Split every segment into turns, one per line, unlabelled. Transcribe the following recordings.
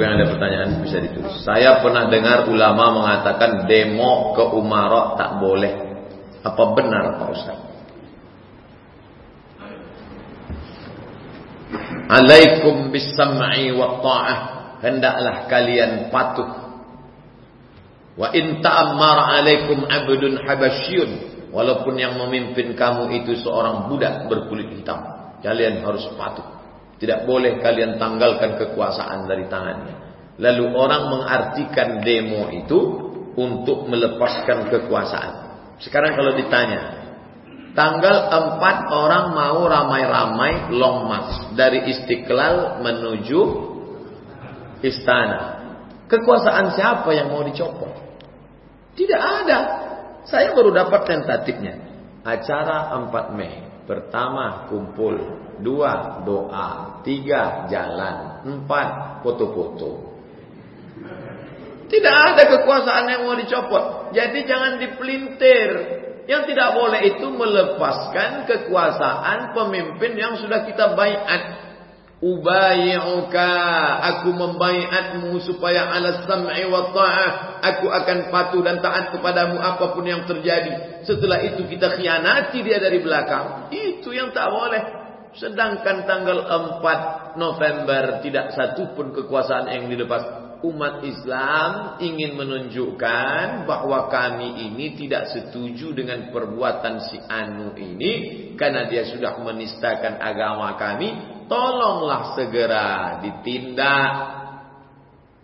Ibu yang ada pertanyaan bisa ditulis. Saya pernah dengar ulama mengatakan demo ke umarok tak boleh. Apa benar Pak Ustaz? Alaikum bisam'i wa ta'ah. Hendaklah kalian patuh. Wa in ta'ammar alaikum abdun habasyun. Walaupun yang memimpin kamu itu seorang budak berkulit hitam. Kalian harus patuh. Tidak boleh kalian tanggalkan kekuasaan dari tangannya. Lalu orang mengartikan demo itu untuk melepaskan kekuasaan. Sekarang kalau ditanya, tanggal 4 orang mau ramai-ramai long march dari Istiqlal menuju istana. Kekuasaan siapa yang mau dicopot? Tidak ada. Saya baru dapat tentatifnya. Acara 4 Mei. Pertama kumpul, dua doa, tiga jalan, empat foto-foto. Tidak ada kekuasaan yang mau dicopot. Jadi jangan dipelintir. Yang tidak boleh itu melepaskan kekuasaan pemimpin yang sudah kita baiat. Ubayyuka aku membaiatmu supaya ala sam'i wa ta'ah. Aku akan patuh dan taat kepadamu apa pun yang terjadi. Setelah itu kita khianati dia dari belakang. Itu yang tak boleh. Sedangkan tanggal 4 November tidak satu pun kekuasaan yang dilepas. Umat Islam ingin menunjukkan bahwa kami ini tidak setuju dengan perbuatan si Anu ini. Karena dia sudah menistakan agama kami tolonglah segera ditindak.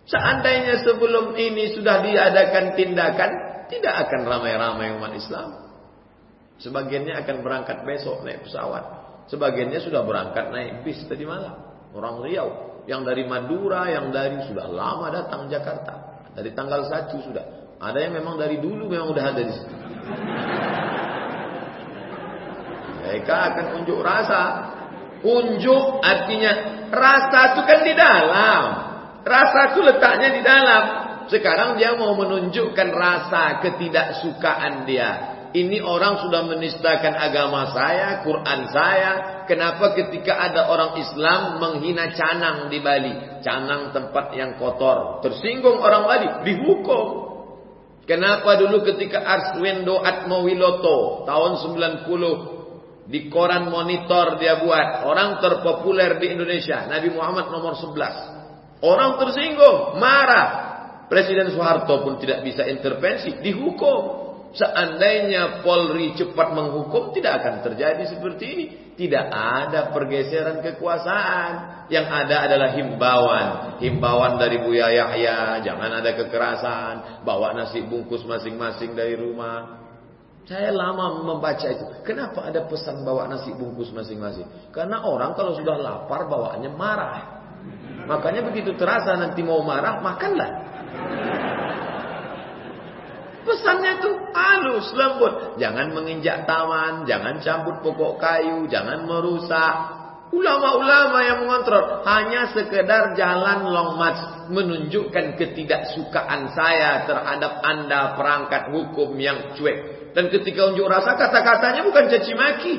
Seandainya sebelum ini sudah diadakan tindakan, tidak akan ramai-ramai umat Islam. Sebagiannya akan berangkat besok naik pesawat. Sebagiannya sudah berangkat naik bis tadi malam. Orang Riau. Yang dari Madura, yang dari sudah lama datang Jakarta. Dari tanggal 1 sudah. Ada yang memang dari dulu memang sudah ada di situ. Mereka akan unjuk rasa Unjuk artinya rasa itu kan di dalam. Rasa itu letaknya di dalam. Sekarang dia mau menunjukkan rasa ketidaksukaan dia. Ini orang sudah menistakan agama saya, Quran saya. Kenapa ketika ada orang Islam menghina canang di Bali? Canang tempat yang kotor. Tersinggung orang Bali, dihukum. Kenapa dulu ketika Arswendo Atmowiloto tahun 90 di koran monitor dia buat. Orang terpopuler di Indonesia. Nabi Muhammad nomor 11. Orang tersinggung. Marah. Presiden Soeharto pun tidak bisa intervensi. Dihukum. Seandainya Polri cepat menghukum. Tidak akan terjadi seperti ini. Tidak ada pergeseran kekuasaan. Yang ada adalah himbauan. Himbauan dari Buya Yahya. Jangan ada kekerasan. Bawa nasi bungkus masing-masing dari rumah. Saya lama membaca itu. Kenapa ada pesan bawa nasi bungkus masing-masing? Karena orang kalau sudah lapar bawaannya marah. Makanya begitu terasa nanti mau marah, makanlah. Pesannya itu halus, lembut. Jangan menginjak taman, jangan cabut pokok kayu, jangan merusak. Ulama-ulama yang mengontrol hanya sekedar jalan long march menunjukkan ketidaksukaan saya terhadap Anda perangkat hukum yang cuek. Dan ketika unjuk rasa kata-katanya bukan caci maki.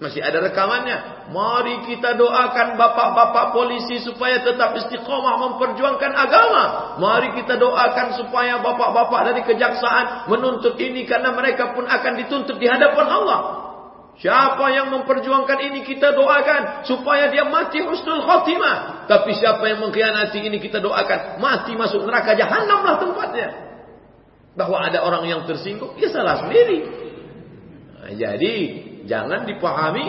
Masih ada rekamannya. Mari kita doakan bapak-bapak polisi supaya tetap istiqomah memperjuangkan agama. Mari kita doakan supaya bapak-bapak dari kejaksaan menuntut ini karena mereka pun akan dituntut di hadapan Allah. Siapa yang memperjuangkan ini kita doakan supaya dia mati husnul khotimah. Tapi siapa yang mengkhianati ini kita doakan mati masuk neraka jahanamlah tempatnya bahwa ada orang yang tersinggung, ya salah sendiri. Nah, jadi jangan dipahami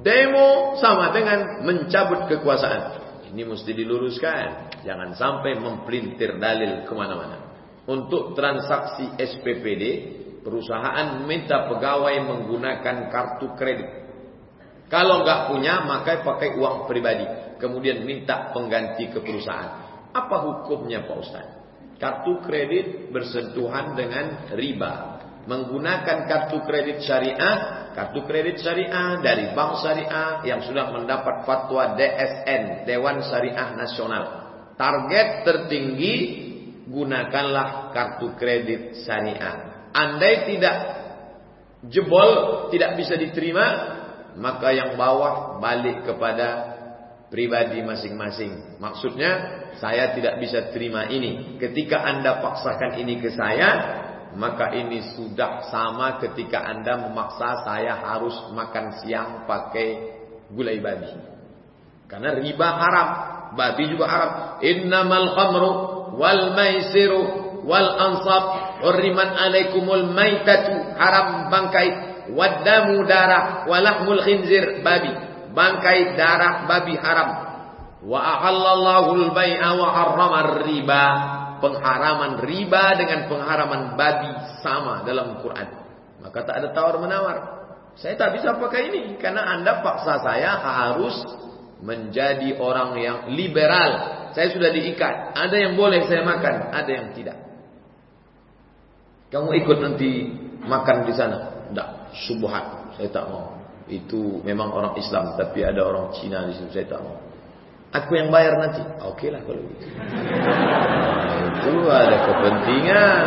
demo sama dengan mencabut kekuasaan. Ini mesti diluruskan. Jangan sampai mempelintir dalil ke mana-mana. Untuk transaksi SPPD, perusahaan minta pegawai menggunakan kartu kredit. Kalau nggak punya, maka pakai uang pribadi. Kemudian minta pengganti ke perusahaan. Apa hukumnya Pak Ustaz? Kartu kredit bersentuhan dengan riba. Menggunakan kartu kredit syariah, kartu kredit syariah dari bank syariah yang sudah mendapat fatwa DSN, Dewan Syariah Nasional. Target tertinggi gunakanlah kartu kredit syariah. Andai tidak jebol, tidak bisa diterima, maka yang bawah balik kepada pribadi masing-masing. Maksudnya saya tidak bisa terima ini. Ketika Anda paksakan ini ke saya, maka ini sudah sama ketika Anda memaksa saya harus makan siang pakai gulai babi. Karena riba haram, babi juga haram. Innamal khamru wal maisiru wal ansab hurriman alaikumul maitatu haram bangkai wadamu darah walahmul khinzir babi bangkai darah babi haram. Wa ahallallahu al-bai'a wa harrama riba. Pengharaman riba dengan pengharaman babi sama dalam Quran. Maka tak ada tawar menawar. Saya tak bisa pakai ini karena Anda paksa saya harus menjadi orang yang liberal. Saya sudah diikat. Ada yang boleh saya makan, ada yang tidak. Kamu ikut nanti makan di sana? Tidak, subhat. Saya tak mau. Itu memang orang Islam tapi ada orang Cina di situ saya tak mau. Aku yang bayar nanti. Ah, Oke lah kalau gitu. Nah, itu ada kepentingan.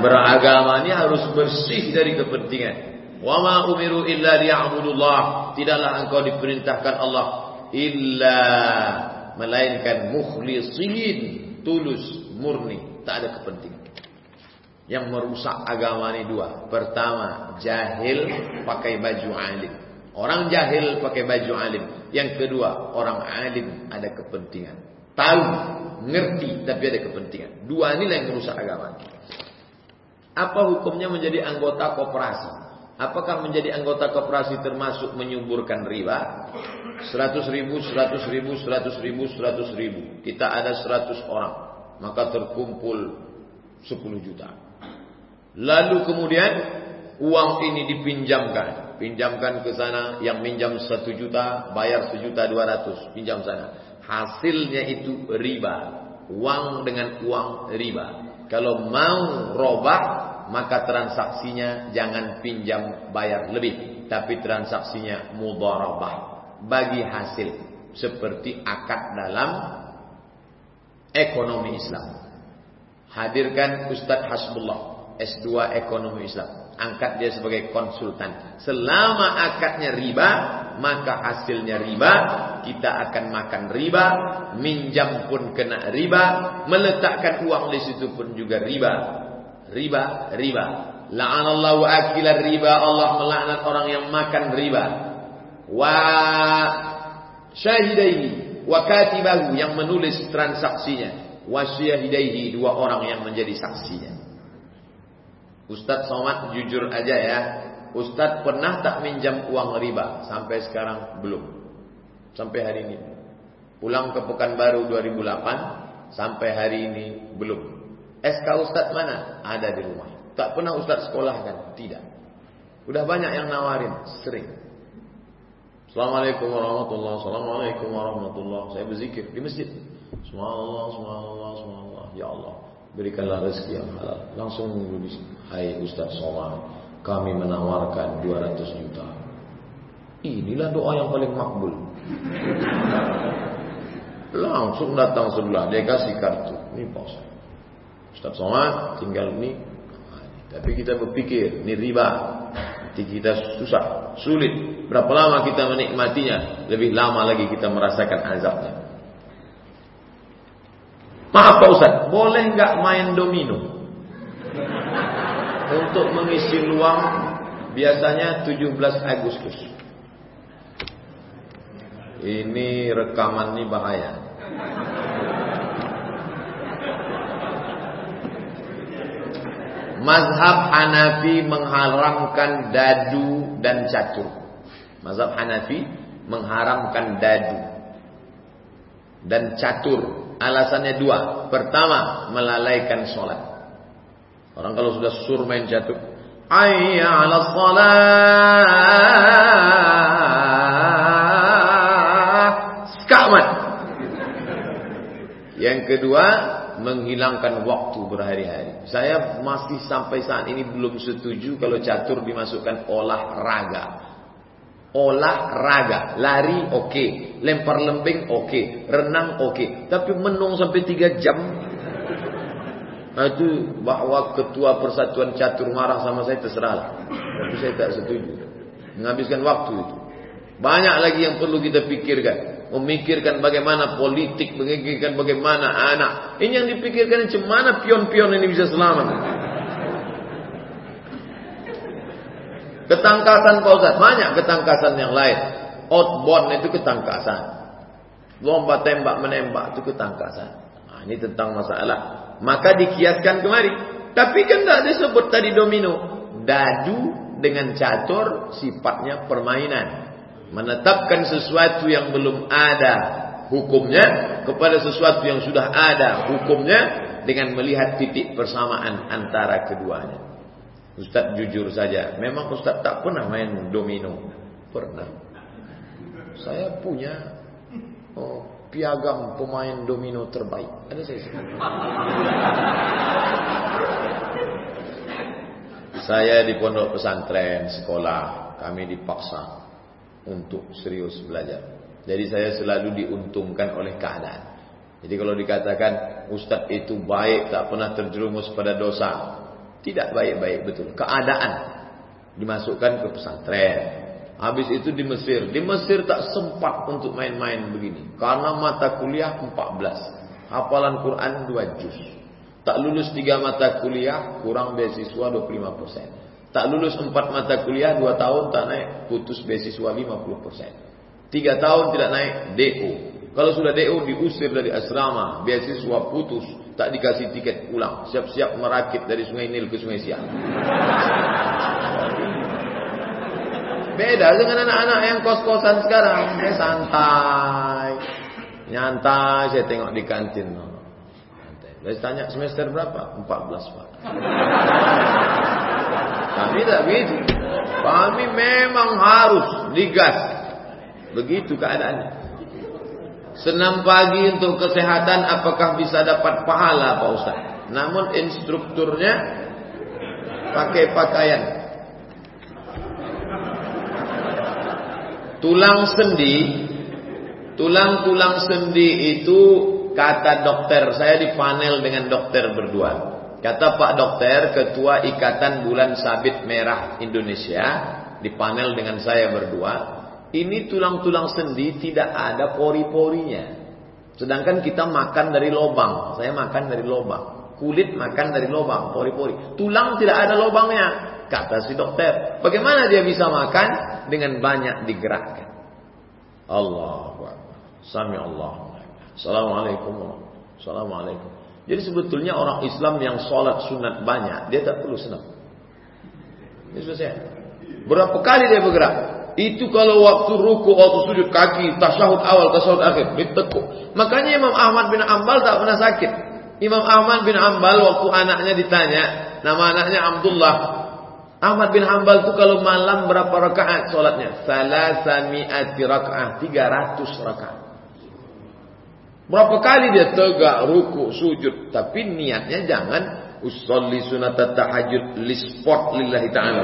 Beragama ini harus bersih dari kepentingan. Wa ma umiru illa liya'budullah. Tidaklah engkau diperintahkan Allah illa melainkan mukhlisin, tulus, murni, tak ada kepentingan. Yang merusak agama ini dua. Pertama, jahil pakai baju alim. Orang jahil pakai baju alim. Yang kedua, orang alim ada kepentingan. Tahu, ngerti, tapi ada kepentingan. Dua inilah yang merusak agama. Apa hukumnya menjadi anggota koperasi? Apakah menjadi anggota koperasi termasuk menyuburkan riba? 100 ribu, 100 ribu, 100 ribu, 100 ribu. Kita ada 100 orang. Maka terkumpul 10 juta. Lalu kemudian uang ini dipinjamkan. Pinjamkan ke sana yang minjam satu juta, bayar sejuta dua ratus, pinjam sana. Hasilnya itu riba. Uang dengan uang riba. Kalau mau robah, maka transaksinya jangan pinjam bayar lebih. Tapi transaksinya mudharabah. Bagi hasil. Seperti akad dalam ekonomi Islam. Hadirkan Ustadz Hasbullah S2 ekonomi Islam. Angkat dia sebagai konsultan. Selama akadnya riba, maka hasilnya riba. Kita akan makan riba. Minjam pun kena riba. Meletakkan uang di situ pun juga riba. Riba, riba. La'anallahu akilar riba. Allah melaknat orang yang makan riba. Wa syahidaihi. Wa katibahu yang menulis transaksinya. Wa syahidaihi. Dua orang yang menjadi saksinya. Ustadz Somad jujur aja ya. Ustadz pernah tak minjam uang riba? Sampai sekarang belum. Sampai hari ini. Pulang ke Pekanbaru 2008. Sampai hari ini belum. SK Ustadz mana? Ada di rumah. Tak pernah Ustadz sekolah kan? Tidak. Udah banyak yang nawarin. Sering. Assalamualaikum warahmatullahi wabarakatuh. Assalamualaikum warahmatullahi Saya berzikir di masjid. Subhanallah, subhanallah, subhanallah. Ya Allah. Berikanlah rezeki yang halal. Langsung menulis, Hai Ustaz Somad, kami menawarkan 200 juta. Inilah doa yang paling makbul. Langsung datang sebelah, dia kasih kartu. Ini Pak Ustaz. Ustaz Somad tinggal ini. Tapi kita berpikir, ini riba. Nanti kita susah, sulit. Berapa lama kita menikmatinya? Lebih lama lagi kita merasakan azabnya. Maaf Pak Ustaz, boleh nggak main domino? Untuk mengisi luang biasanya 17 Agustus. Ini rekaman ini bahaya. Mazhab Hanafi mengharamkan dadu dan catur. Mazhab Hanafi mengharamkan dadu dan catur Alasannya dua. Pertama, melalaikan sholat. Orang kalau sudah sur main jatuh. Ayya ala. Skamat. Yang kedua, menghilangkan waktu berhari-hari. Saya masih sampai saat ini belum setuju kalau catur dimasukkan olahraga. Olahraga, lari oke, okay. lempar lembing oke, okay. renang oke, okay. tapi menung sampai tiga jam. Nah itu bahwa ketua persatuan catur marah sama saya terserah Tapi saya tak setuju. Menghabiskan waktu itu. Banyak lagi yang perlu kita pikirkan. memikirkan bagaimana politik, memikirkan bagaimana anak. Ini yang dipikirkan cuma pion-pion ini bisa selamat. Ketangkasan Pak Ustaz, banyak ketangkasan yang lain. Outbound itu ketangkasan. Lomba tembak menembak itu ketangkasan. Nah, ini tentang masalah. Maka dikiaskan kemari. Tapi kan tidak disebut tadi domino. Dadu dengan catur sifatnya permainan. Menetapkan sesuatu yang belum ada hukumnya kepada sesuatu yang sudah ada hukumnya dengan melihat titik persamaan antara keduanya. Ustaz jujur saja, memang Ustaz tak pernah main domino. Pernah. Saya punya oh, piagam pemain domino terbaik. Ada saya. Saya di pondok pesantren sekolah, kami dipaksa untuk serius belajar. Jadi saya selalu diuntungkan oleh keadaan. Jadi kalau dikatakan Ustadz itu baik, tak pernah terjerumus pada dosa. Tidak baik-baik betul. Keadaan dimasukkan ke pesantren. Habis itu di Mesir. Di Mesir tak sempat untuk main-main begini. Karena mata kuliah 14. Hafalan Quran 2 juz. Tak lulus 3 mata kuliah, kurang beasiswa 25%. Tak lulus 4 mata kuliah, 2 tahun tak naik, putus beasiswa 50%. 3 tahun tidak naik, DO. Kalau sudah DO diusir dari asrama, beasiswa putus, Tak dikasih tiket pulang. Siap-siap merakit dari sungai Nil ke sungai Siak. Beda dengan anak-anak yang kos-kosan sekarang. Saya santai. Nyantai saya tengok di kantin. Saya tanya semester berapa? 14 pak. Kami tak begitu. Kami memang harus digas. Begitu keadaannya. Senam pagi untuk kesehatan apakah bisa dapat pahala Pak Ustaz? Namun instrukturnya pakai pakaian. Tulang sendi, tulang-tulang sendi itu kata dokter, saya di panel dengan dokter berdua. Kata Pak Dokter, Ketua Ikatan Bulan Sabit Merah Indonesia, di panel dengan saya berdua, ini tulang-tulang sendi tidak ada pori-porinya. Sedangkan kita makan dari lobang. Saya makan dari lobang. Kulit makan dari lobang, pori-pori. Tulang tidak ada lobangnya. Kata si dokter. Bagaimana dia bisa makan? Dengan banyak digerakkan. Allah. Sami Allah. Assalamualaikum. Assalamualaikum. Jadi sebetulnya orang Islam yang sholat sunat banyak. Dia tak perlu senang. Ini selesai. Berapa kali dia bergerak? Itu kalau waktu ruku, waktu sujud kaki, tasyahud awal, tasyahud akhir, ditekuk. Makanya Imam Ahmad bin Ambal tak pernah sakit. Imam Ahmad bin Ambal waktu anaknya ditanya, nama anaknya Abdullah. Ahmad bin Ambal itu kalau malam berapa rakaat sholatnya? Salasami'ati rakaat, 300 rakaat. Berapa kali dia tegak, ruku, sujud. Tapi niatnya jangan usolli sunat tahajud li sport lillahi ta'ala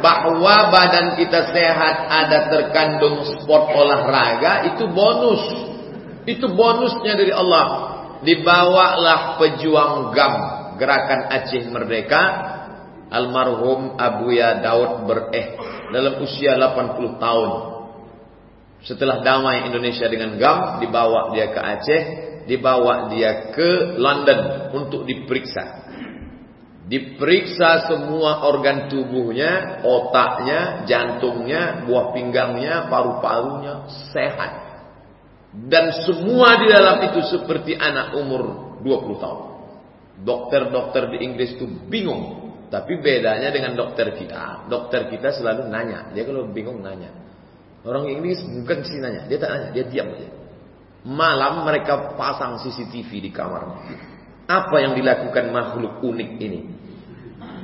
bahwa badan kita sehat ada terkandung sport olahraga itu bonus. Itu bonusnya dari Allah. Dibawalah pejuang GAM Gerakan Aceh Merdeka almarhum Abuya Daud bereh dalam usia 80 tahun. Setelah damai Indonesia dengan GAM dibawa dia ke Aceh, dibawa dia ke London untuk diperiksa. Diperiksa semua organ tubuhnya, otaknya, jantungnya, buah pinggangnya, paru-parunya sehat. Dan semua di dalam itu seperti anak umur 20 tahun. Dokter-dokter di Inggris itu bingung. Tapi bedanya dengan dokter kita. Dokter kita selalu nanya. Dia kalau bingung nanya. Orang Inggris bukan sih nanya. Dia tak nanya. Dia diam aja. Malam mereka pasang CCTV di kamarnya. Apa yang dilakukan makhluk unik ini?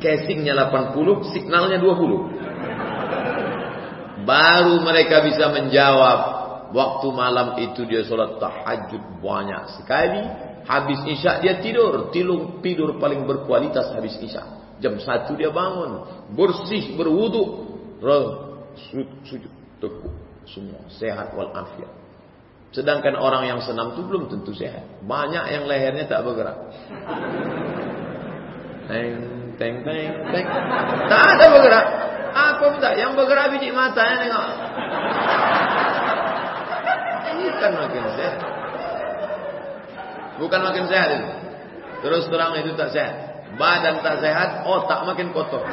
Casingnya 80, signalnya 20. Baru mereka bisa menjawab. Waktu malam itu dia sholat tahajud banyak sekali. Habis isya dia tidur. Tilung tidur paling berkualitas habis isya. Jam 1 dia bangun. Bersih, berwudu. Sujud, tekuk. Semua sehat walafiat. Sedangkan orang yang senam itu belum tentu sehat. Banyak yang lehernya tak bergerak. Teng, teng, teng, teng. Tak ada bergerak. Apa minta? Yang bergerak biji matanya tengok. Bukan makin sehat. Bukan makin sehat itu. Terus terang itu tak sehat. Badan tak sehat, otak makin kotor.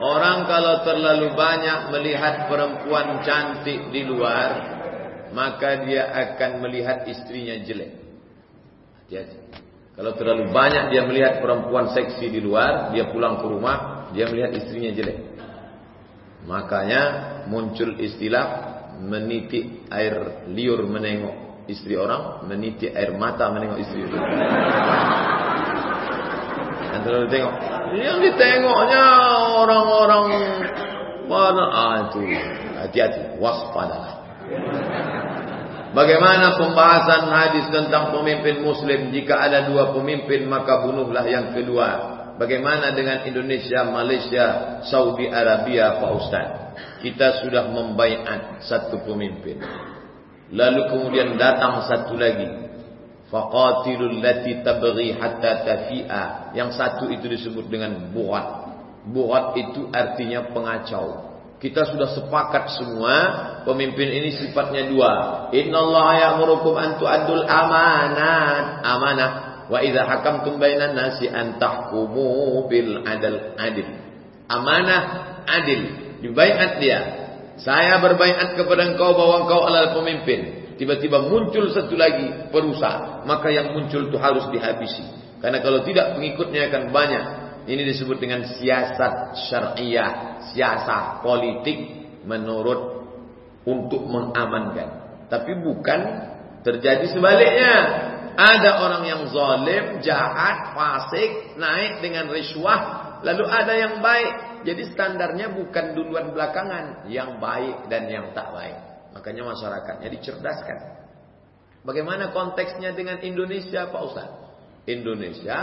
Orang kalau terlalu banyak melihat perempuan cantik di luar, maka dia akan melihat istrinya jelek. Hati-hati. Kalau terlalu banyak dia melihat perempuan seksi di luar, dia pulang ke rumah, dia melihat istrinya jelek. Makanya muncul istilah menitik air liur menengok istri orang, menitik air mata menengok istri orang. Dan terlalu tengok. Yang ditengoknya orang-orang mana ah itu hati-hati waspada. Bagaimana pembahasan hadis tentang pemimpin muslim jika ada dua pemimpin maka bunuhlah yang kedua. Bagaimana dengan Indonesia, Malaysia, Saudi Arabia, Pak Ustaz? Kita sudah membaiat satu pemimpin. Lalu kemudian datang satu lagi. Faqatilul lati tabghi hatta tafi'a. Yang satu itu disebut dengan buat. Buat itu artinya pengacau. Kita sudah sepakat semua pemimpin ini sifatnya dua. Innallaha ya'murukum an tu'addul amanat. Amanah. Wa idza hakamtum bainan nasi an tahkumu bil adl adil. Amanah adil. Dibaiat dia. Saya berbaiat kepada engkau bahwa engkau adalah pemimpin. Tiba-tiba muncul satu lagi perusahaan, maka yang muncul itu harus dihabisi. Karena kalau tidak pengikutnya akan banyak. Ini disebut dengan siasat syariah, siasat politik menurut untuk mengamankan. Tapi bukan terjadi sebaliknya. Ada orang yang zalim, jahat, fasik, naik dengan riswah, lalu ada yang baik. Jadi standarnya bukan duluan belakangan, yang baik dan yang tak baik. Makanya masyarakatnya dicerdaskan. Bagaimana konteksnya dengan Indonesia Pak Ustaz? Indonesia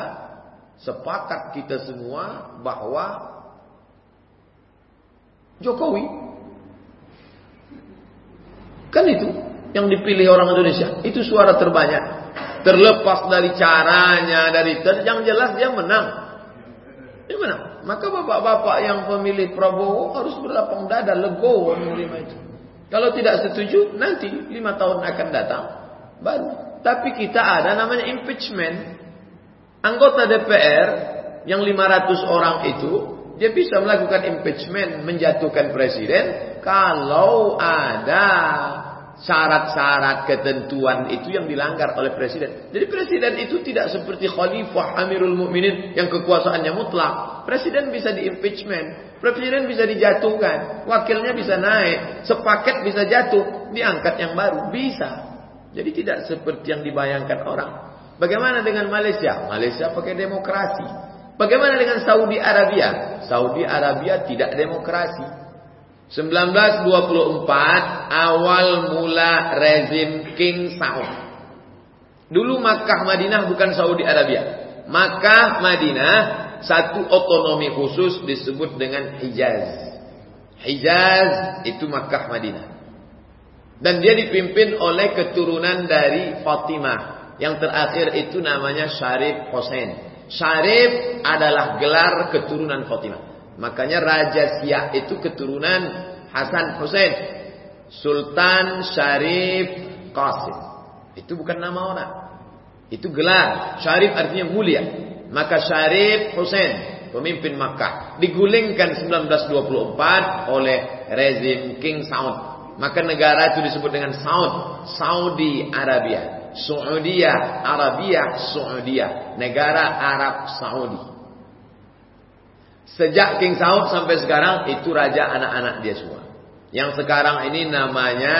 sepakat kita semua bahwa Jokowi kan itu yang dipilih orang Indonesia. Itu suara terbanyak. Terlepas dari caranya, dari ter yang jelas dia menang. Dia menang. Maka bapak-bapak yang pemilih Prabowo harus berlapang dada, legowo menerima itu. Kalau tidak setuju, nanti lima tahun akan datang, baru. Tapi kita ada namanya impeachment. Anggota DPR yang 500 orang itu, dia bisa melakukan impeachment, menjatuhkan presiden, kalau ada syarat-syarat ketentuan itu yang dilanggar oleh presiden. Jadi presiden itu tidak seperti khalifah Amirul Mukminin yang kekuasaannya mutlak. Presiden bisa diimpeachment, presiden bisa dijatuhkan, wakilnya bisa naik, sepaket bisa jatuh, diangkat yang baru, bisa. Jadi tidak seperti yang dibayangkan orang. Bagaimana dengan Malaysia? Malaysia pakai demokrasi. Bagaimana dengan Saudi Arabia? Saudi Arabia tidak demokrasi. 1924 awal mula rezim King Saud. Dulu Makkah Madinah bukan Saudi Arabia. Makkah Madinah satu otonomi khusus disebut dengan Hijaz. Hijaz itu Makkah Madinah. Dan dia dipimpin oleh keturunan dari Fatimah. Yang terakhir itu namanya Syarif Hussein. Syarif adalah gelar keturunan Fatimah. Makanya Raja Siak itu keturunan Hasan Hussein. Sultan Syarif Qasim. Itu bukan nama orang. Itu gelar. Syarif artinya mulia. Maka Syarif Hussein, pemimpin Makkah, digulingkan 1924 oleh rezim King Saud. Maka negara itu disebut dengan Saud, Saudi Arabia. Saudiyah, Arabia, Saudiyah. Negara Arab Saudi. Sejak King Saud sampai sekarang itu raja anak-anak dia semua. Yang sekarang ini namanya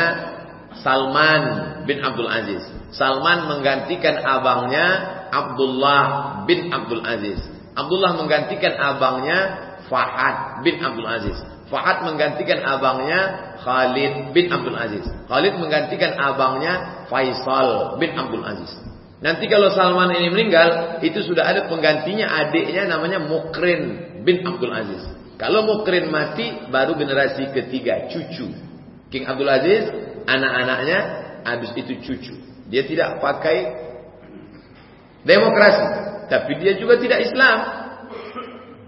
Salman bin Abdul Aziz. Salman menggantikan abangnya Abdullah bin Abdul Aziz. Abdullah menggantikan abangnya Fahad bin Abdul Aziz. Fahad menggantikan abangnya Khalid bin Abdul Aziz. Khalid menggantikan abangnya Faisal bin Abdul Aziz. Nanti kalau Salman ini meninggal, itu sudah ada penggantinya adiknya namanya Mukrin bin Abdul Aziz. Kalau Mukrin mati, baru generasi ketiga, cucu. King Abdul Aziz, anak-anaknya, habis itu cucu. Dia tidak pakai demokrasi. Tapi dia juga tidak Islam.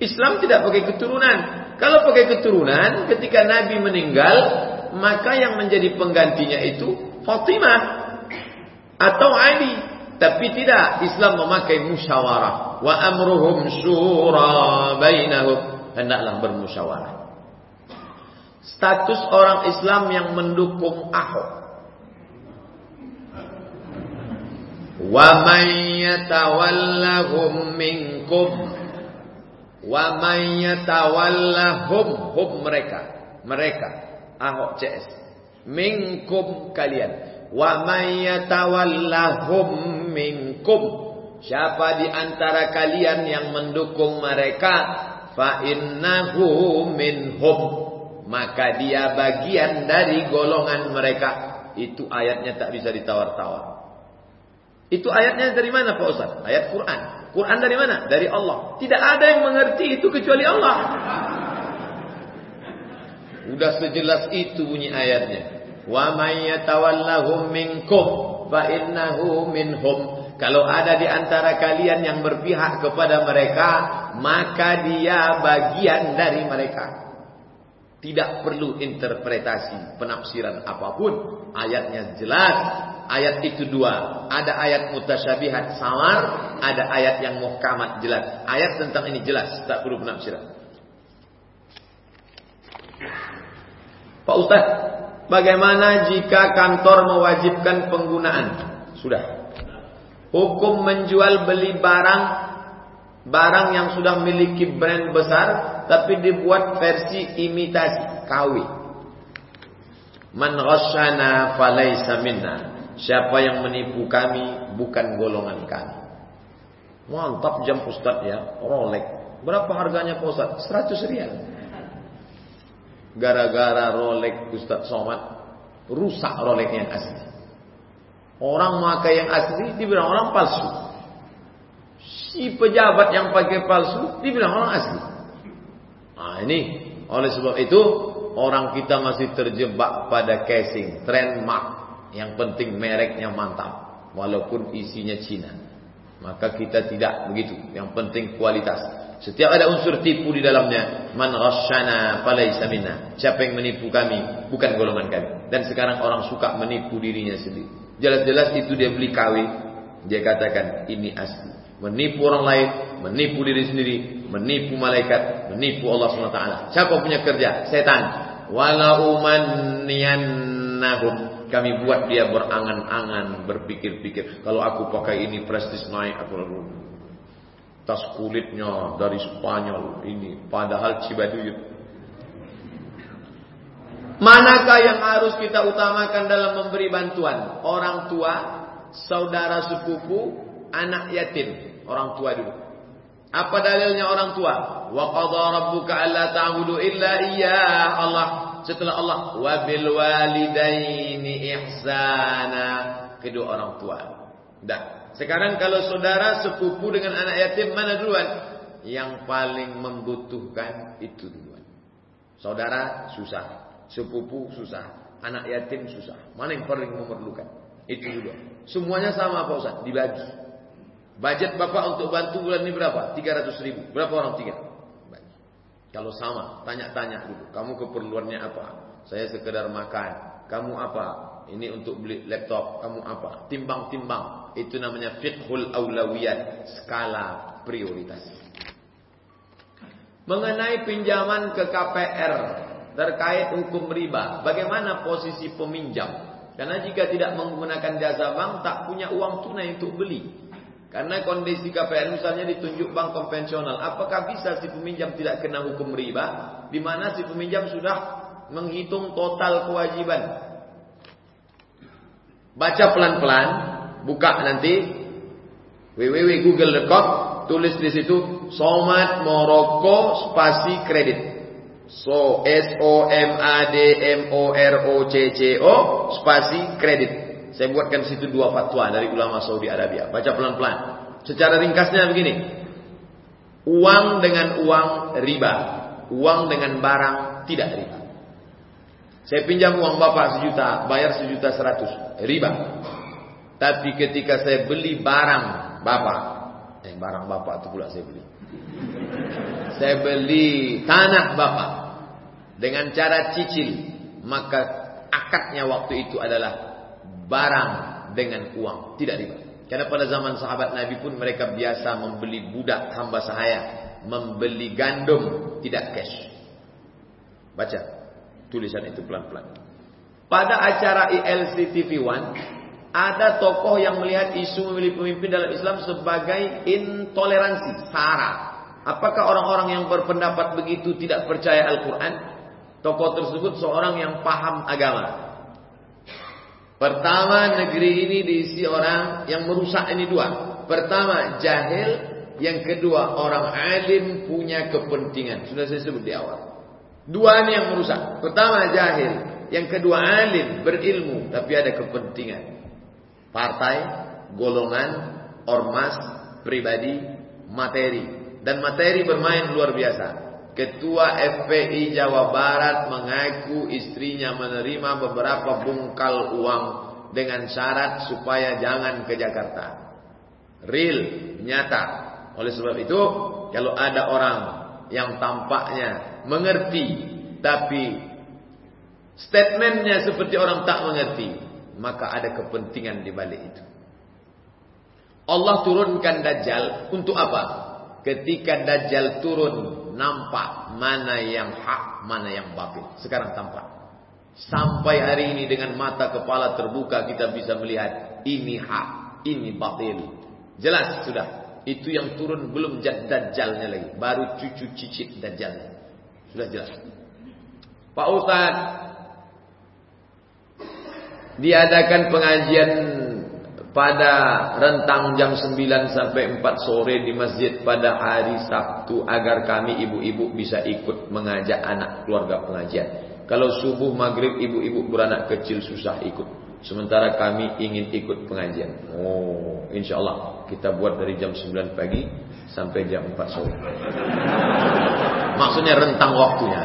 Islam tidak pakai keturunan. Kalau pakai keturunan, ketika Nabi meninggal, maka yang menjadi penggantinya itu Fatimah atau Ali. Tapi tidak, Islam memakai musyawarah. Wa amruhum syura bainahum. Hendaklah bermusyawarah. Status orang Islam yang mendukung Ahok. Wa man yatawallahum minkum Wa man yatawallahum hum mereka. Mereka Ahok CS. Minkum kalian. Wa man yatawallahum minkum. Siapa di antara kalian yang mendukung mereka fa innahu minhum maka dia bagian dari golongan mereka itu ayatnya tak bisa ditawar-tawar itu ayatnya dari mana Pak Ustaz ayat Quran Quran dari mana? Dari Allah. Tidak ada yang mengerti itu kecuali Allah. Udah sejelas itu bunyi ayatnya. Wa may yatawallahum minkum fa innahu minhum. Kalau ada di antara kalian yang berpihak kepada mereka, maka dia bagian dari mereka. Tidak perlu interpretasi penafsiran apa pun. Ayatnya jelas ayat itu dua. Ada ayat mutasyabihat samar, ada ayat yang muhkamat jelas. Ayat tentang ini jelas, tak perlu penafsiran. Pak Ustaz, bagaimana jika kantor mewajibkan penggunaan? Sudah. Hukum menjual beli barang barang yang sudah memiliki brand besar tapi dibuat versi imitasi KW. Man ghasyana falaysa minna. Siapa yang menipu kami bukan golongan kami. Mantap jam Ustaz ya, Rolex. Berapa harganya Pak Ustaz? 100 rial. Gara-gara Rolex Ustaz Somad rusak Rolex yang asli. Orang pakai yang asli dibilang orang palsu. Si pejabat yang pakai palsu dibilang orang asli. Nah ini oleh sebab itu orang kita masih terjebak pada casing, trend mark. Yang penting mereknya mantap. Walaupun isinya Cina. Maka kita tidak begitu. Yang penting kualitas. Setiap ada unsur tipu di dalamnya. Man rasyana falaysa minna. Siapa yang menipu kami. Bukan golongan kami. Dan sekarang orang suka menipu dirinya sendiri. Jelas-jelas itu dia beli KW. Dia katakan ini asli. Menipu orang lain. Menipu diri sendiri. Menipu malaikat. Menipu Allah SWT. Siapa punya kerja? Setan. Wala umanniyannahum kami buat dia berangan-angan, berpikir-pikir. Kalau aku pakai ini prestis naik, aku lalu tas kulitnya dari Spanyol ini, padahal Cibaduyut. Manakah yang harus kita utamakan dalam memberi bantuan? Orang tua, saudara sepupu, anak yatim, orang tua dulu. Apa dalilnya orang tua? Wa qadha rabbuka alla ta'budu illa iyyah. Allah setelah Allah wabil walidaini ihsana kedua orang tua. Dah. Sekarang kalau saudara sepupu dengan anak yatim mana duluan? Yang paling membutuhkan itu duluan. Saudara susah, sepupu susah, anak yatim susah. Mana yang paling memerlukan? Itu dulu. Semuanya sama Pak Ustaz, dibagi. Budget Bapak untuk bantu bulan ini berapa? 300 ribu. Berapa orang? Tiga. Kalau sama, tanya-tanya dulu. Kamu keperluannya apa? Saya sekedar makan. Kamu apa? Ini untuk beli laptop. Kamu apa? Timbang-timbang. Itu namanya fiqhul aulawiyat. Skala prioritas. Mengenai pinjaman ke KPR. Terkait hukum riba. Bagaimana posisi peminjam? Karena jika tidak menggunakan jasa bank, tak punya uang tunai untuk beli. Karena kondisi KPR misalnya ditunjuk bank konvensional, apakah bisa si peminjam tidak kena hukum riba? Di mana si peminjam sudah menghitung total kewajiban. Baca pelan-pelan, buka nanti www.google.com, tulis di situ Somat Moroko spasi kredit. So S O M A D M O R O C C O spasi kredit. Saya buatkan situ dua fatwa dari ulama Saudi Arabia. Baca pelan-pelan. Secara ringkasnya begini. Uang dengan uang riba. Uang dengan barang tidak riba. Saya pinjam uang bapak sejuta, bayar sejuta seratus. Riba. Tapi ketika saya beli barang bapak. Eh barang bapak itu pula saya beli. Saya beli tanah bapak. Dengan cara cicil. Maka akadnya waktu itu adalah barang dengan uang, tidak riba. Karena pada zaman sahabat Nabi pun mereka biasa membeli budak hamba sahaya, membeli gandum tidak cash. Baca tulisan itu pelan-pelan. Pada acara ILC TV One ada tokoh yang melihat isu memilih pemimpin dalam Islam sebagai intoleransi, sara. Apakah orang-orang yang berpendapat begitu tidak percaya Al-Quran? Tokoh tersebut seorang yang paham agama. Pertama, negeri ini diisi orang yang merusak ini dua. Pertama, jahil. Yang kedua, orang alim punya kepentingan. Sudah saya sebut di awal. Dua ini yang merusak. Pertama, jahil. Yang kedua, alim, berilmu. Tapi ada kepentingan. Partai, golongan, ormas, pribadi, materi. Dan materi bermain luar biasa. Ketua FPI Jawa Barat mengaku istrinya menerima beberapa bungkal uang dengan syarat supaya jangan ke Jakarta. Real, nyata. Oleh sebab itu, kalau ada orang yang tampaknya mengerti, tapi statementnya seperti orang tak mengerti, maka ada kepentingan di balik itu. Allah turunkan Dajjal untuk apa? Ketika Dajjal turun nampak mana yang hak, mana yang batil. Sekarang tampak. Sampai hari ini dengan mata kepala terbuka kita bisa melihat ini hak, ini batil. Jelas sudah. Itu yang turun belum Dajjalnya lagi. Baru cucu cicit Dajjalnya. Sudah jelas. Pak Ustaz. Diadakan pengajian pada rentang jam 9 sampai 4 sore di masjid pada hari Sabtu agar kami ibu-ibu bisa ikut mengajak anak keluarga pengajian. Kalau subuh maghrib ibu-ibu beranak kecil susah ikut. Sementara kami ingin ikut pengajian. Oh, insya Allah kita buat dari jam 9 pagi sampai jam 4 sore. Maksudnya rentang waktunya.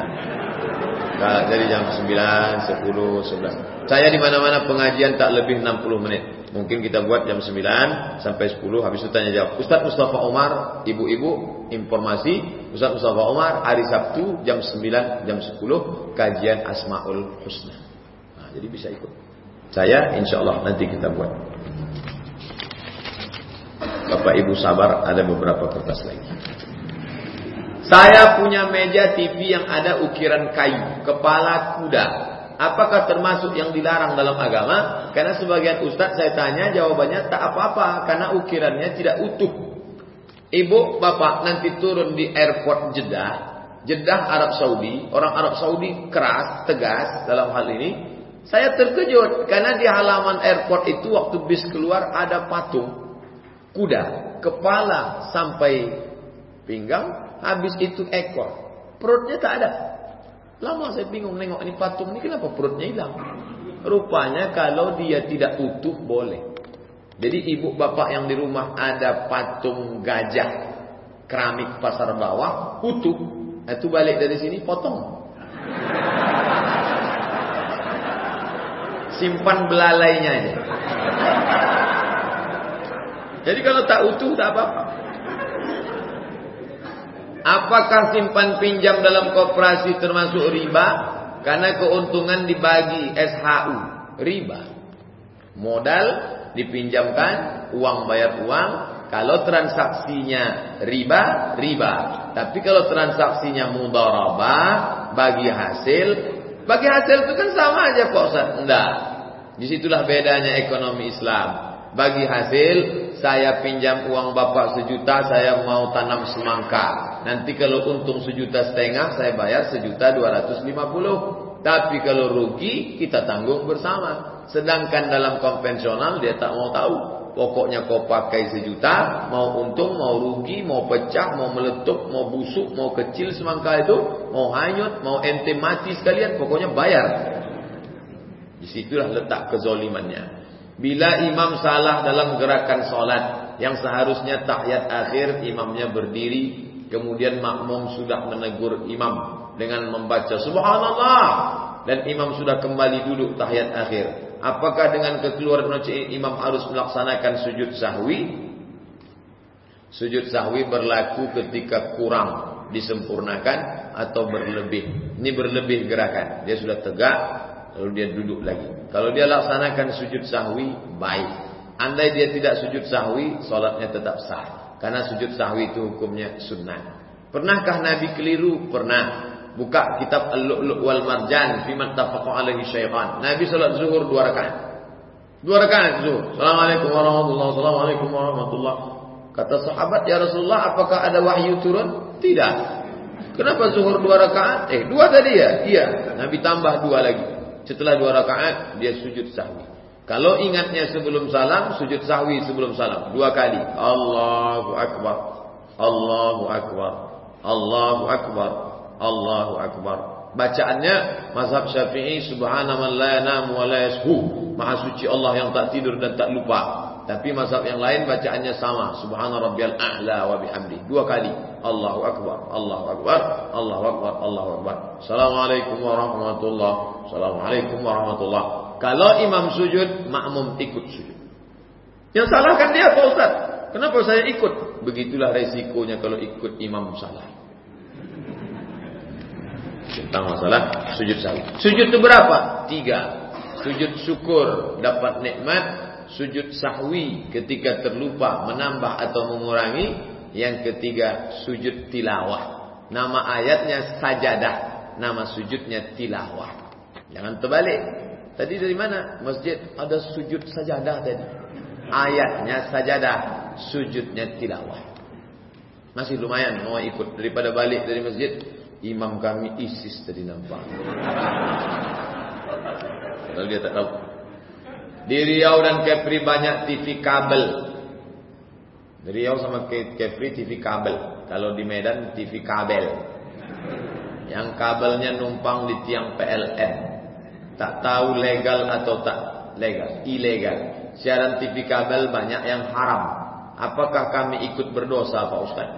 Dari jam 9, 10, 11. Saya di mana-mana pengajian tak lebih 60 menit. Mungkin kita buat jam 9 sampai 10 habis itu tanya jawab. Ustaz Mustafa Umar, ibu-ibu informasi Ustaz Mustafa Umar hari Sabtu jam 9 jam 10 kajian Asmaul Husna. Nah, jadi bisa ikut. Saya insya Allah nanti kita buat. Bapak Ibu sabar ada beberapa kertas lagi. Saya punya meja TV yang ada ukiran kayu, kepala kuda. Apakah termasuk yang dilarang dalam agama? Karena sebagian ustadz saya tanya jawabannya tak apa-apa karena ukirannya tidak utuh. Ibu, bapak nanti turun di airport Jeddah, Jeddah Arab Saudi, orang Arab Saudi keras, tegas dalam hal ini. Saya terkejut karena di halaman airport itu waktu bis keluar ada patung kuda, kepala sampai pinggang, Habis itu ekor. Perutnya tak ada. Lama saya bingung nengok ini patung ini kenapa perutnya hilang. Rupanya kalau dia tidak utuh boleh. Jadi ibu bapak yang di rumah ada patung gajah keramik pasar bawah utuh. Itu balik dari sini potong. Simpan belalainya aja. Jadi kalau tak utuh tak apa-apa. Apakah simpan pinjam dalam koperasi termasuk riba? Karena keuntungan dibagi SHU. Riba. Modal dipinjamkan, uang bayar uang. Kalau transaksinya riba, riba. Tapi kalau transaksinya mudarabah, bagi hasil. Bagi hasil itu kan sama aja kok Ustaz. Enggak. Di situlah bedanya ekonomi Islam. Bagi hasil, saya pinjam uang bapak sejuta, saya mau tanam semangka. Nanti kalau untung sejuta setengah saya bayar sejuta dua ratus lima puluh. Tapi kalau rugi kita tanggung bersama. Sedangkan dalam konvensional dia tak mau tahu. Pokoknya kau pakai sejuta, mau untung, mau rugi, mau pecah, mau meletup, mau busuk, mau kecil semangka itu, mau hanyut, mau ente mati sekalian, pokoknya bayar. Di situlah letak kezolimannya. Bila imam salah dalam gerakan solat, yang seharusnya tahiyat akhir, imamnya berdiri, Kemudian makmum sudah menegur imam dengan membaca subhanallah dan imam sudah kembali duduk tahiyat akhir. Apakah dengan kekeluaran imam harus melaksanakan sujud sahwi? Sujud sahwi berlaku ketika kurang disempurnakan atau berlebih. Ini berlebih gerakan. Dia sudah tegak, Lalu dia duduk lagi. Kalau dia laksanakan sujud sahwi, baik. Andai dia tidak sujud sahwi, sholatnya tetap sah. Karena sujud sahwi itu hukumnya sunnah. Pernahkah Nabi keliru? Pernah. Buka kitab Al-Lu'lu' wal Marjan fi mattafaqu alaihi syaitan. Nabi salat zuhur dua rakaat. Dua rakaat zuhur. Assalamualaikum warahmatullahi Assalamualaikum warahmatullahi. Kata sahabat, "Ya Rasulullah, apakah ada wahyu turun?" Tidak. Kenapa zuhur dua rakaat? Eh, dua tadi ya? Iya. Nabi tambah dua lagi. Setelah dua rakaat, dia sujud sahwi. Kalau ingatnya sebelum salam, sujud sahwi sebelum salam. Dua kali. Allahu Akbar. Allahu Akbar. Allahu Akbar. Allahu Akbar. Bacaannya mazhab Syafi'i subhana man la yanamu wa la yashu. Maha suci Allah yang tak tidur dan tak lupa. Tapi mazhab yang lain bacaannya sama. Subhana rabbiyal a'la wa bihamdi. Dua kali. Allahu Akbar. Allahu Akbar. Allahu Akbar. Allahu Akbar. Assalamualaikum warahmatullahi Assalamualaikum warahmatullahi Kalau imam sujud, makmum ikut sujud. Yang salah kan dia Pak Ustaz. Kenapa saya ikut? Begitulah resikonya kalau ikut imam salah tentang masalah sujud sahwi. Sujud itu berapa? Tiga. Sujud syukur dapat nikmat, sujud sahwi ketika terlupa menambah atau mengurangi. Yang ketiga sujud tilawah. Nama ayatnya sajadah, nama sujudnya tilawah. Jangan terbalik. Tadi dari mana? Masjid ada sujud sajadah tadi. Ayatnya sajadah, sujudnya tilawah. Masih lumayan mau ikut daripada balik dari masjid Imam kami ISIS tadi nampak. Kalau dia tak tahu. Di Riau dan Kepri banyak TV kabel. Di Riau sama Kepri TV kabel. Kalau di Medan TV kabel. Yang kabelnya numpang di tiang PLN. Tak tahu legal atau tak legal. Ilegal. Siaran TV kabel banyak yang haram. Apakah kami ikut berdosa Pak Ustaz?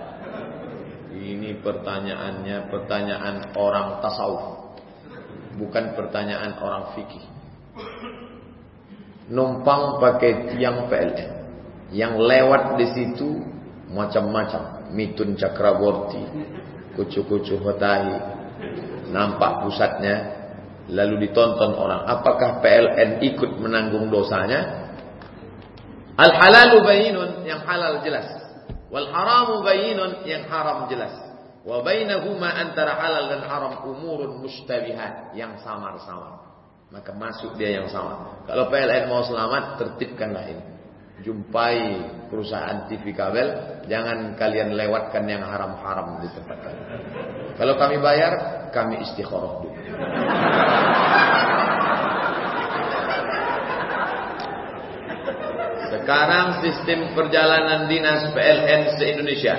Ini pertanyaannya pertanyaan orang tasawuf. Bukan pertanyaan orang fikih. Numpang pakai tiang PLN. Yang lewat di situ macam-macam. Mitun Cakraborty, Kucu-kucu Hotahi. Nampak pusatnya. Lalu ditonton orang. Apakah PLN ikut menanggung dosanya? Al-halalu bayinun. Yang halal jelas. Wal haramu bayinun yang haram jelas. Wa bainahuma antara halal dan haram umurun mustabihat yang samar-samar. Maka masuk dia yang sama. Kalau PLN mau selamat, tertibkanlah ini. Jumpai perusahaan TV kabel, jangan kalian lewatkan yang haram-haram di tempat kalian. Kalau kami bayar, kami istikharah dulu. Sekarang sistem perjalanan dinas PLN se-Indonesia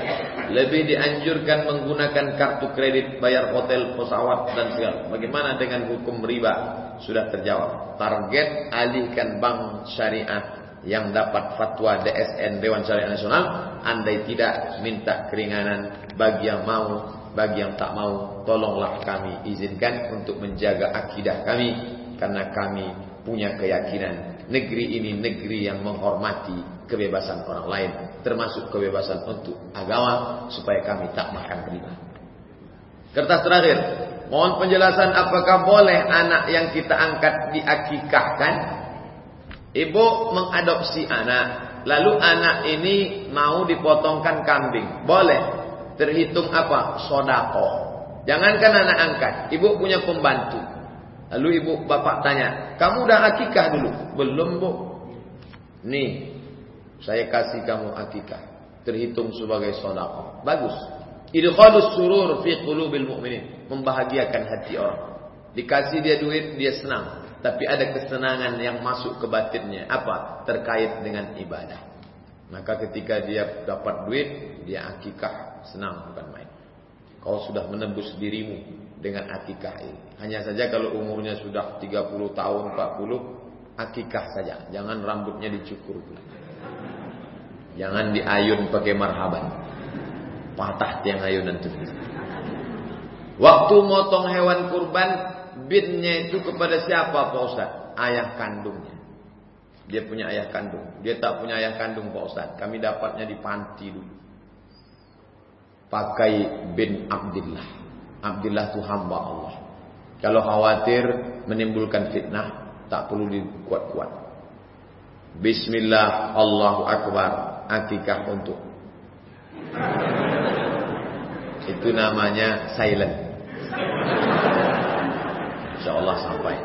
lebih dianjurkan menggunakan kartu kredit bayar hotel, pesawat dan segala. Bagaimana dengan hukum riba? Sudah terjawab. Target alihkan bank syariah yang dapat fatwa DSN Dewan Syariah Nasional. Andai tidak minta keringanan bagi yang mau, bagi yang tak mau, tolonglah kami izinkan untuk menjaga akidah kami karena kami punya keyakinan negeri ini negeri yang menghormati kebebasan orang lain, termasuk kebebasan untuk agama, supaya kami tak makan riba. Kertas terakhir, mohon penjelasan apakah boleh anak yang kita angkat diakikahkan? Ibu mengadopsi anak, lalu anak ini mau dipotongkan kambing, boleh. Terhitung apa? Sodako. Jangankan anak angkat, ibu punya pembantu. Lalu ibu bapak tanya, kamu udah akikah dulu? Belum bu. Nih, saya kasih kamu akikah. Terhitung sebagai sodako. Bagus. Idkhalus surur fi qulubil mu'minin. Membahagiakan hati orang. Dikasih dia duit, dia senang. Tapi ada kesenangan yang masuk ke batinnya. Apa? Terkait dengan ibadah. Maka ketika dia dapat duit, dia akikah. Senang, bukan main. Kau sudah menembus dirimu dengan akikah ini. Hanya saja kalau umurnya sudah 30 tahun, 40, akikah saja. Jangan rambutnya dicukur. Jangan diayun pakai marhaban. Patah tiang ayunan itu. Waktu motong hewan kurban, binnya itu kepada siapa Pak Ustaz? Ayah kandungnya. Dia punya ayah kandung. Dia tak punya ayah kandung Pak Ustaz. Kami dapatnya di panti dulu. Pakai bin Abdullah. Abdullah itu hamba Allah. Kalau khawatir menimbulkan fitnah tak perlu dikuat-kuat. Bismillah, Allahu Akbar, akikah untuk. Itu namanya silent. Insya Allah sampai.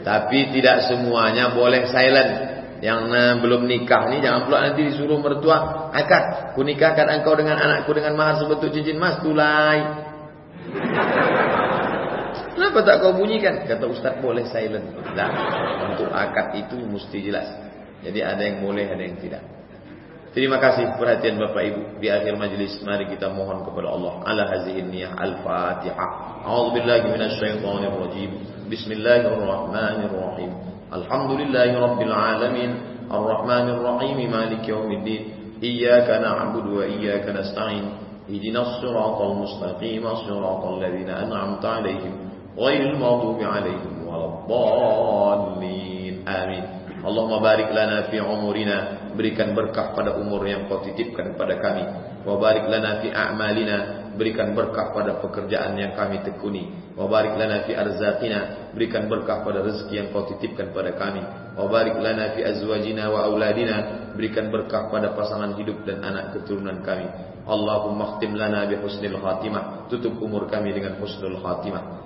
Tapi tidak semuanya boleh silent. Yang belum nikah ni jangan pula nanti disuruh mertua akad. Ku nikahkan engkau dengan anakku dengan mahar sebentuk cincin emas tulai. Kenapa tak kau bunyikan? Kata Ustaz boleh silent. Dah. Untuk akad itu mesti jelas. Jadi ada yang boleh, ada yang tidak. Terima kasih perhatian Bapak Ibu. Di akhir majlis mari kita mohon kepada Allah ala hazihin niyah al-Fatihah. A'udzu billahi minasyaitonir rajim. Bismillahirrahmanirrahim. alhamdulillahirabbil alamin. Arrahmanir rahim maliki yaumiddin. Iyyaka na'budu wa iyyaka nasta'in. ihdinash shiratal mustaqim, shiratal ladzina an'amta 'alaihim, ghairil maghdubi 'alaihim waladdallin. Amin. Allahumma barik lana fi umurina berikan berkah pada umur yang kau titipkan kepada kami. Wa barik lana fi a'malina berikan berkah pada pekerjaan yang kami tekuni. Wa barik lana fi arzaqina berikan berkah pada rezeki yang kau titipkan pada kami. Wa barik lana fi azwajina wa auladina berikan berkah pada pasangan hidup dan anak keturunan kami. Allahumma khtim lana bi husnil khatimah tutup umur kami dengan husnul khatimah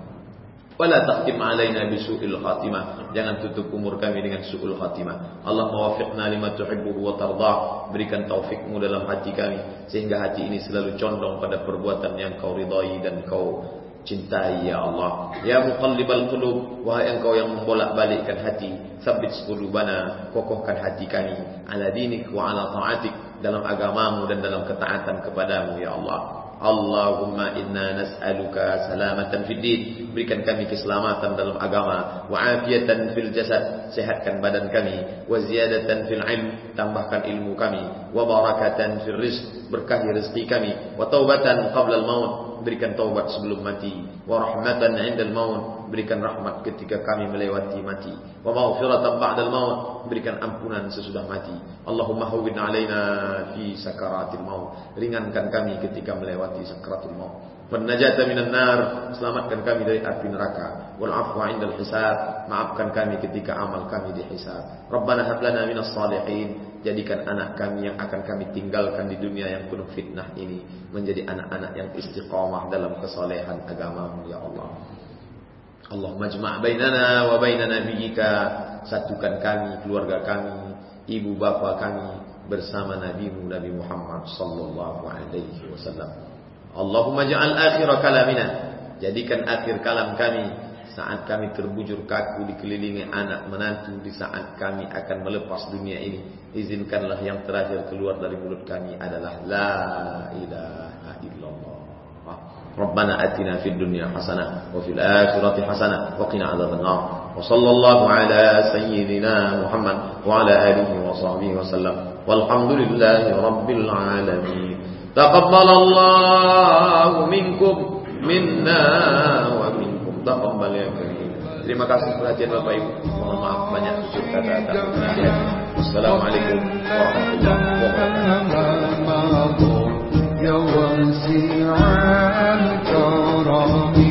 Wala taqtim alaina bisu'il khatimah. Jangan tutup umur kami dengan su'ul khatimah. Allah mawafiqna lima tuhibbu wa tardah. Berikan taufikmu dalam hati kami sehingga hati ini selalu condong pada perbuatan yang kau ridai dan kau cintai ya Allah. Ya muqallibal qulub, wahai engkau yang membolak-balikkan hati, sabit qulubana, kokohkan hati kami ala dinik wa ala ta'atik dalam agamamu dan dalam ketaatan kepadamu ya Allah. Allahumma inna nas'aluka salamatan fid din. Berikan kami keselamatan dalam agama, wa afiatan fil jasad, sehatkan badan kami, wa ziyadatan fil ilm, tambahkan ilmu kami, wa barakatan fil rizq, berkahi rezeki kami, wa taubatan qabla al maut, berikan taubat sebelum mati, wa rahmatan 'inda al maut, berikan rahmat ketika kami melewati mati. Wa maghfiratan ba'dal maut. Berikan ampunan sesudah mati. Allahumma hawwin alaina fi sakaratil maut. Ringankan kami ketika melewati sakaratul maut. Wan najata minan nar. Selamatkan kami dari api neraka. Wal afwa 'indal hisab. Maafkan kami ketika amal kami dihisab. Rabbana hab lana minas salihin jadikan anak kami yang akan kami tinggalkan di dunia yang penuh fitnah ini menjadi anak-anak yang istiqamah dalam kesalehan agamamu ya Allah. Allah majma' bainana wa baina nabiyyika satukan kami keluarga kami ibu bapa kami bersama nabimu Nabi Muhammad sallallahu alaihi wasallam. Allahumma ja'al akhir kalamina. Jadikan akhir kalam kami saat kami terbujur kaku dikelilingi anak menantu di saat kami akan melepas dunia ini izinkanlah yang terakhir keluar dari mulut kami adalah la ilaha illallah. Rabbana atina في الدنيا hasanah wa fil akhirati وقنا wa qina وصلى wa sallallahu ala sayyidina Muhammad wa ala alihi wa لله رب العالمين rabbil alamin. منكم منا و minna يا كريم Terima kasih perhatian Bapak Ibu. Mohon maaf banyak ucap kata-kata. Wassalamualaikum warahmatullahi wabarakatuh. يا واسع الكرم